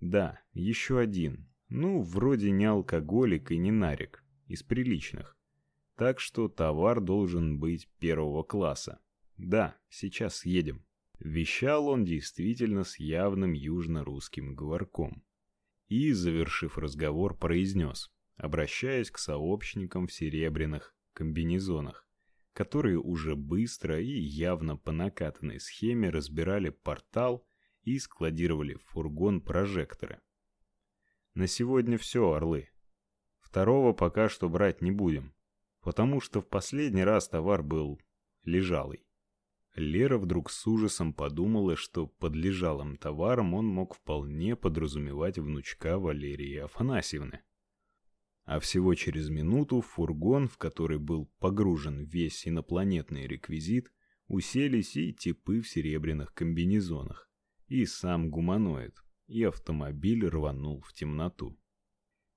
Да, еще один. Ну, вроде не алкоголик и не нарик, из приличных. Так что товар должен быть первого класса. Да, сейчас едем. Вещал он действительно с явным южно-русским говорком. И, завершив разговор, произнес, обращаясь к сообщникам в серебряных комбинезонах, которые уже быстро и явно по накатанной схеме разбирали портал и складировали в фургон прожекторы. На сегодня все, орлы. Второго пока что брать не будем, потому что в последний раз товар был лежалый. Лера вдруг с ужасом подумала, что под лежалым товаром он мог вполне подразумевать внучка Валерии Афанасьевны. А всего через минуту фургон, в который был погружен весь инопланетный реквизит, уселись и типы в серебряных комбинезонах, и сам гуманоид, и автомобиль рванул в темноту.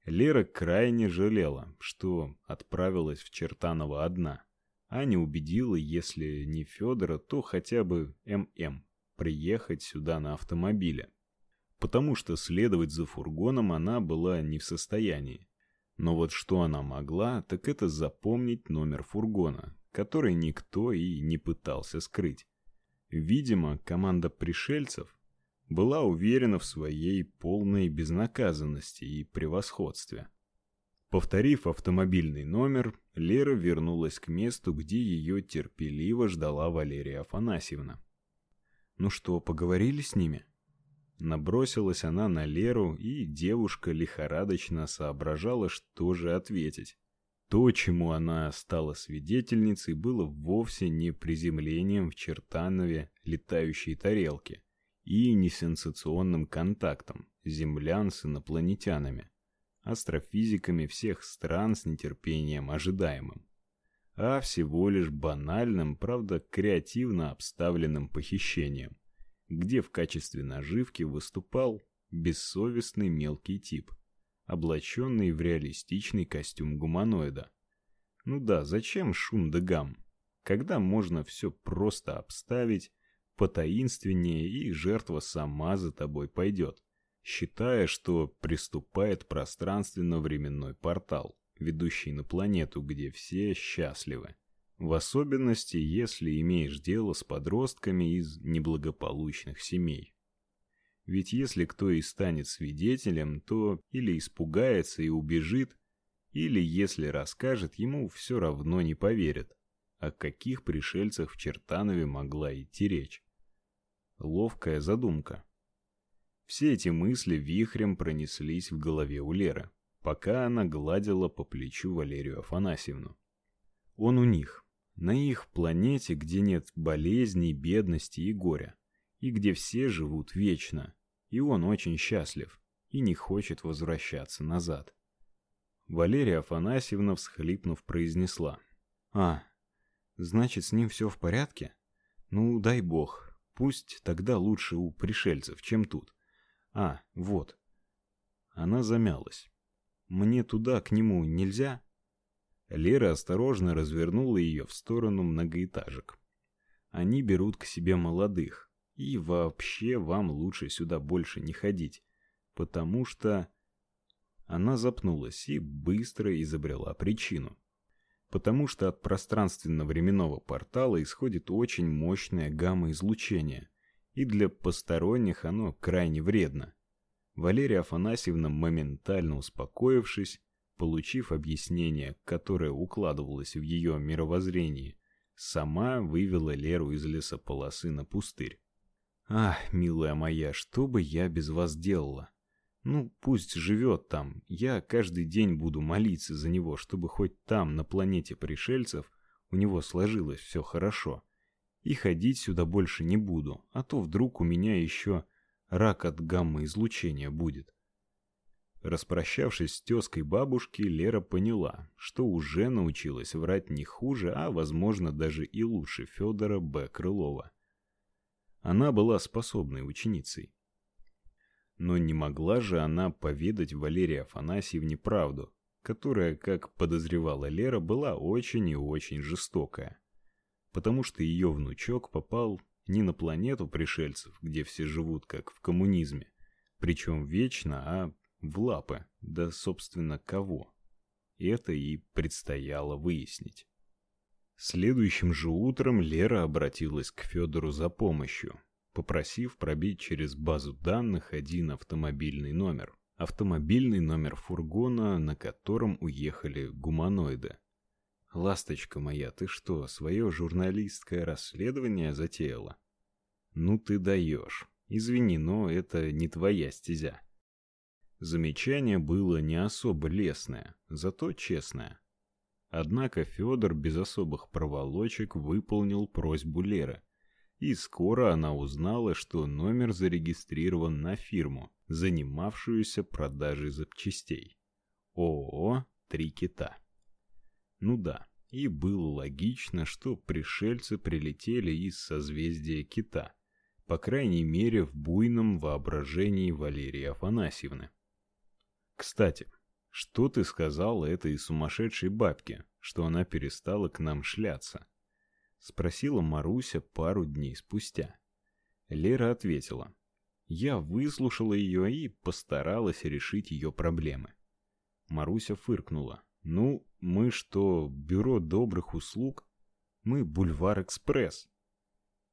Лера крайне жалела, что отправилась в Чертаново одна, а не убедила, если не Федора, то хотя бы ММ приехать сюда на автомобиле. Потому что следовать за фургоном она была не в состоянии. Но вот что она могла, так это запомнить номер фургона, который никто и не пытался скрыть. Видимо, команда пришельцев была уверена в своей полной безнаказанности и превосходстве. Повторив автомобильный номер, Лера вернулась к месту, где ее терпеливо ждала Валерия Афанасьевна. «Ну что, поговорили с ними?» Набросилась она на Леру, и девушка лихорадочно соображала, что же ответить. То, чему она стала свидетельницей, было вовсе не приземлением в Чертанове летающей тарелки и не сенсационным контактом землян с инопланетянами, астрофизиками всех стран с нетерпением ожидаемым, а всего лишь банальным, правда, креативно обставленным похищением где в качестве наживки выступал бессовестный мелкий тип, облаченный в реалистичный костюм гуманоида. Ну да, зачем шум да гам, когда можно все просто обставить, потаинственнее и жертва сама за тобой пойдет, считая, что приступает пространственно-временной портал, ведущий на планету, где все счастливы. В особенности, если имеешь дело с подростками из неблагополучных семей. Ведь если кто и станет свидетелем, то или испугается и убежит, или если расскажет, ему все равно не поверят. О каких пришельцах в Чертанове могла идти речь? Ловкая задумка. Все эти мысли вихрем пронеслись в голове у Леры, пока она гладила по плечу Валерию Афанасьевну. Он у них, на их планете, где нет болезней, бедности и горя, и где все живут вечно, и он очень счастлив и не хочет возвращаться назад. Валерия Афанасьевна, всхлипнув, произнесла. «А, значит, с ним все в порядке? Ну, дай бог, пусть тогда лучше у пришельцев, чем тут. А, вот». Она замялась. «Мне туда, к нему, нельзя?» Лера осторожно развернула ее в сторону многоэтажек. Они берут к себе молодых. И вообще вам лучше сюда больше не ходить, потому что она запнулась и быстро изобрела причину. Потому что от пространственно-временного портала исходит очень мощное гамма-излучение, и для посторонних оно крайне вредно. Валерия Афанасьевна, моментально успокоившись, получив объяснение, которое укладывалось в ее мировоззрение, сама вывела Леру из лесополосы на пустырь. Ах, милая моя, что бы я без вас делала? Ну, пусть живет там. Я каждый день буду молиться за него, чтобы хоть там, на планете пришельцев, у него сложилось все хорошо. И ходить сюда больше не буду, а то вдруг у меня еще рак от гамма-излучения будет. Распрощавшись с тёской бабушки, Лера поняла, что уже научилась врать не хуже, а, возможно, даже и лучше Федора Б. Крылова. Она была способной ученицей. Но не могла же она поведать Валерии Афанасьевне правду, которая, как подозревала Лера, была очень и очень жестокая. Потому что ее внучок попал не на планету пришельцев, где все живут как в коммунизме, Причем вечно, а в лапы, да собственно кого. Это и предстояло выяснить. Следующим же утром Лера обратилась к Федору за помощью, попросив пробить через базу данных один автомобильный номер. Автомобильный номер фургона, на котором уехали гуманоиды. Ласточка моя, ты что, свое журналистское расследование затеяла? Ну ты даешь. Извини, но это не твоя стезя. Замечание было не особо лестное, зато честное. Однако Федор без особых проволочек выполнил просьбу Леры, и скоро она узнала, что номер зарегистрирован на фирму, занимавшуюся продажей запчастей. ООО «Три кита». Ну да, и было логично, что пришельцы прилетели из созвездия кита, по крайней мере в буйном воображении Валерии Афанасьевны. Кстати, что ты сказал этой сумасшедшей бабке, что она перестала к нам шляться? Спросила Маруся пару дней спустя. Лера ответила: "Я выслушала ее и постаралась решить ее проблемы". Маруся фыркнула: "Ну, мы что, бюро добрых услуг? Мы Бульвар Экспресс".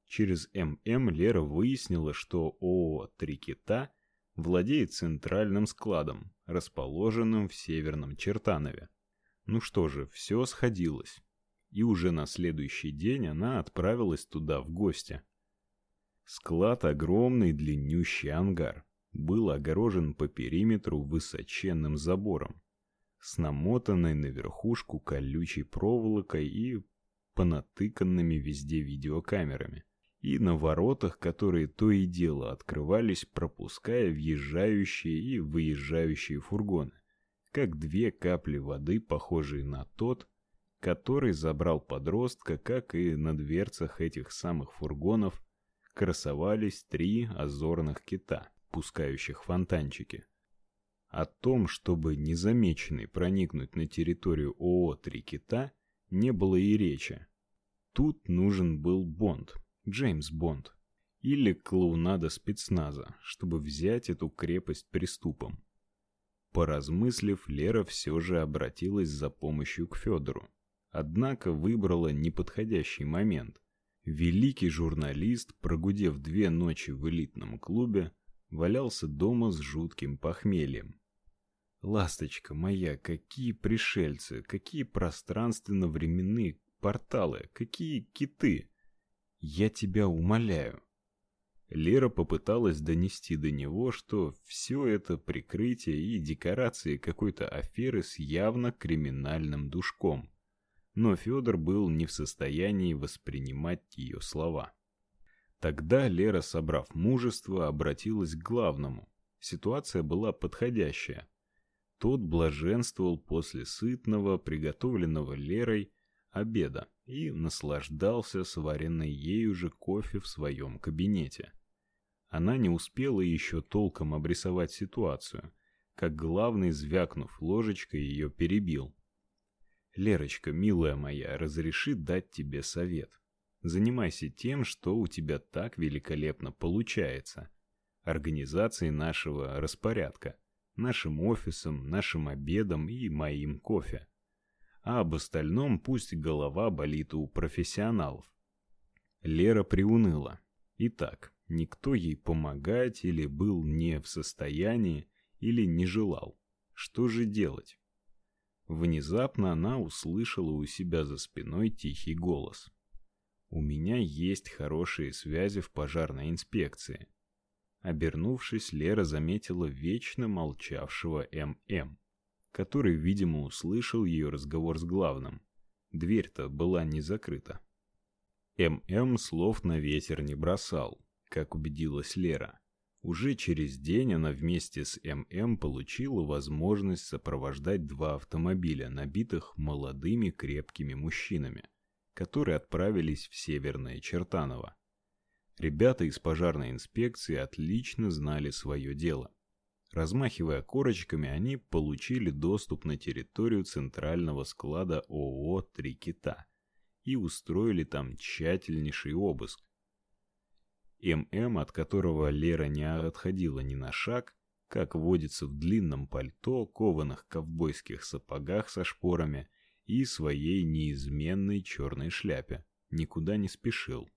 Через ММ Лера выяснила, что ООО «Три кита» владеет центральным складом, расположенным в Северном Чертанове. Ну что же, все сходилось. И уже на следующий день она отправилась туда в гости. Склад огромный длиннющий ангар был огорожен по периметру высоченным забором с намотанной на верхушку колючей проволокой и понатыканными везде видеокамерами и на воротах, которые то и дело открывались, пропуская въезжающие и выезжающие фургоны, как две капли воды, похожие на тот, который забрал подростка, как и на дверцах этих самых фургонов красовались три озорных кита, пускающих фонтанчики. О том, чтобы незамеченный проникнуть на территорию ООО «Три кита», не было и речи. Тут нужен был Бонд, Джеймс Бонд или клоунада спецназа, чтобы взять эту крепость приступом. Поразмыслив, Лера все же обратилась за помощью к Федору. Однако выбрала неподходящий момент. Великий журналист, прогудев две ночи в элитном клубе, валялся дома с жутким похмельем. Ласточка моя, какие пришельцы, какие пространственно-временные порталы, какие киты! Я тебя умоляю. Лера попыталась донести до него, что все это прикрытие и декорации какой-то аферы с явно криминальным душком. Но Федор был не в состоянии воспринимать ее слова. Тогда Лера, собрав мужество, обратилась к главному. Ситуация была подходящая. Тот блаженствовал после сытного, приготовленного Лерой обеда и наслаждался сваренной ею же кофе в своем кабинете. Она не успела еще толком обрисовать ситуацию, как главный, звякнув ложечкой, ее перебил. Лерочка, милая моя, разреши дать тебе совет. Занимайся тем, что у тебя так великолепно получается. Организацией нашего распорядка, нашим офисом, нашим обедом и моим кофе а об остальном пусть голова болит у профессионалов. Лера приуныла. Итак, никто ей помогать или был не в состоянии, или не желал. Что же делать? Внезапно она услышала у себя за спиной тихий голос. У меня есть хорошие связи в пожарной инспекции. Обернувшись, Лера заметила вечно молчавшего ММ который, видимо, услышал ее разговор с главным. Дверь-то была не закрыта. ММ слов на ветер не бросал, как убедилась Лера. Уже через день она вместе с ММ получила возможность сопровождать два автомобиля, набитых молодыми крепкими мужчинами, которые отправились в Северное Чертаново. Ребята из пожарной инспекции отлично знали свое дело. Размахивая корочками, они получили доступ на территорию центрального склада ООО «Три кита» и устроили там тщательнейший обыск. ММ, от которого Лера не отходила ни на шаг, как водится в длинном пальто, кованых ковбойских сапогах со шпорами и своей неизменной черной шляпе. Никуда не спешил.